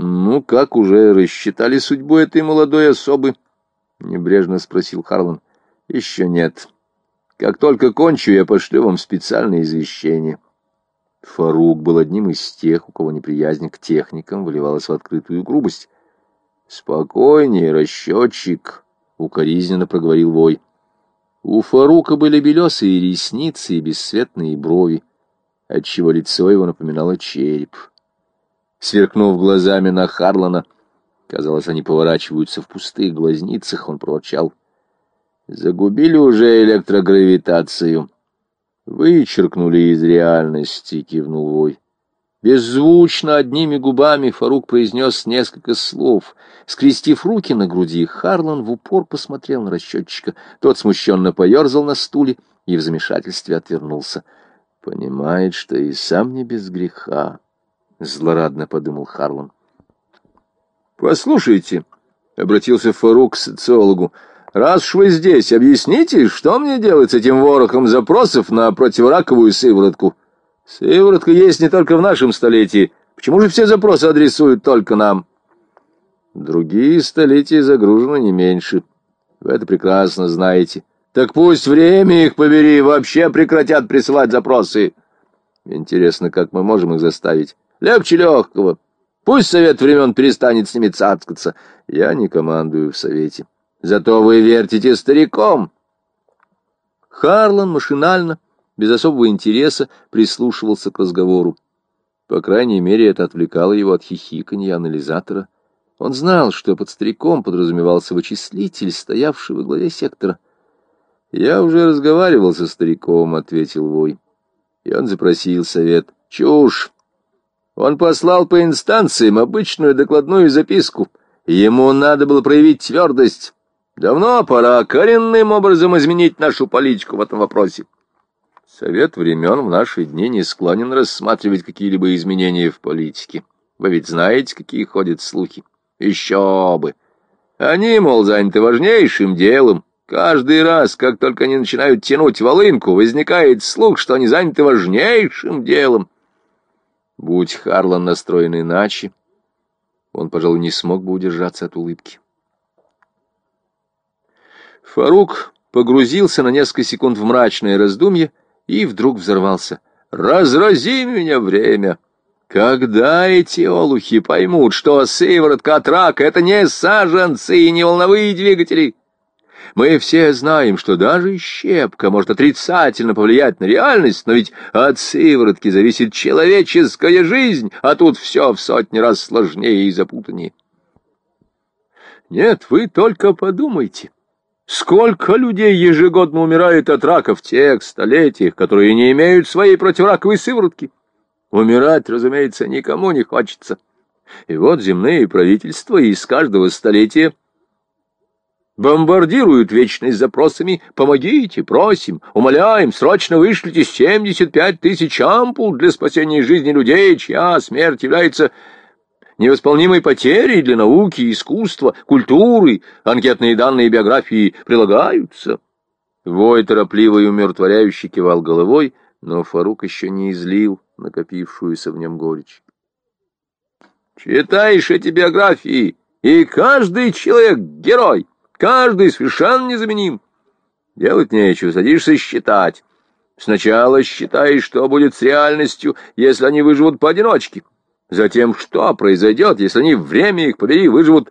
«Ну, как уже рассчитали судьбу этой молодой особы?» — небрежно спросил Харлан. «Еще нет. Как только кончу, я пошлю вам специальное извещение». Фарук был одним из тех, у кого неприязнь к техникам выливалась в открытую грубость. «Спокойнее, расчетчик», — укоризненно проговорил Вой. У Фарука были белесые ресницы и бесцветные брови, отчего лицо его напоминало череп. Сверкнув глазами на Харлана, казалось, они поворачиваются в пустых глазницах, он проворчал. «Загубили уже электрогравитацию». «Вычеркнули из реальности», — кивнул Вой. Беззвучно одними губами Фарук произнес несколько слов. Скрестив руки на груди, Харлан в упор посмотрел на расчетчика. Тот смущенно поерзал на стуле и в замешательстве отвернулся. «Понимает, что и сам не без греха», — злорадно подумал Харлан. «Послушайте», — обратился Фарук к социологу, — Раз уж вы здесь, объясните, что мне делать с этим ворохом запросов на противораковую сыворотку? Сыворотка есть не только в нашем столетии. Почему же все запросы адресуют только нам? Другие столетия загружены не меньше. Вы это прекрасно знаете. Так пусть время их побери, вообще прекратят присылать запросы. Интересно, как мы можем их заставить? Легче легкого. Пусть совет времен перестанет с ними цацкаться. Я не командую в совете. Зато вы вертите стариком. Харлан машинально, без особого интереса, прислушивался к разговору. По крайней мере, это отвлекало его от хихиканья анализатора. Он знал, что под стариком подразумевался вычислитель, стоявший во главе сектора. «Я уже разговаривал со стариком», — ответил Вой. И он запросил совет. «Чушь! Он послал по инстанциям обычную докладную записку. Ему надо было проявить твердость». Давно пора коренным образом изменить нашу политику в этом вопросе. Совет времен в наши дни не склонен рассматривать какие-либо изменения в политике. Вы ведь знаете, какие ходят слухи. Еще бы! Они, мол, заняты важнейшим делом. Каждый раз, как только они начинают тянуть волынку, возникает слух, что они заняты важнейшим делом. Будь Харлан настроен иначе, он, пожалуй, не смог бы удержаться от улыбки. Фарук погрузился на несколько секунд в мрачное раздумье и вдруг взорвался. «Разрази меня время!» Когда эти олухи поймут, что сыворотка от рака — это не саженцы и не волновые двигатели? Мы все знаем, что даже щепка может отрицательно повлиять на реальность, но ведь от сыворотки зависит человеческая жизнь, а тут все в сотни раз сложнее и запутаннее. Нет, вы только подумайте. Сколько людей ежегодно умирает от рака в тех столетиях, которые не имеют своей противораковой сыворотки? Умирать, разумеется, никому не хочется. И вот земные правительства из каждого столетия бомбардируют вечность запросами «помогите, просим, умоляем, срочно вышлите 75 тысяч ампул для спасения жизни людей, чья смерть является невосполнимой потерей для науки, искусства, культуры, анкетные данные биографии прилагаются. Вой торопливо и умиротворяюще кивал головой, но Фарук еще не излил накопившуюся в нем горечь. Читаешь эти биографии, и каждый человек — герой, каждый совершенно незаменим. Делать нечего, садишься считать. Сначала считаешь, что будет с реальностью, если они выживут поодиночке. Затем, что произойдет, если они, время их побери, выживут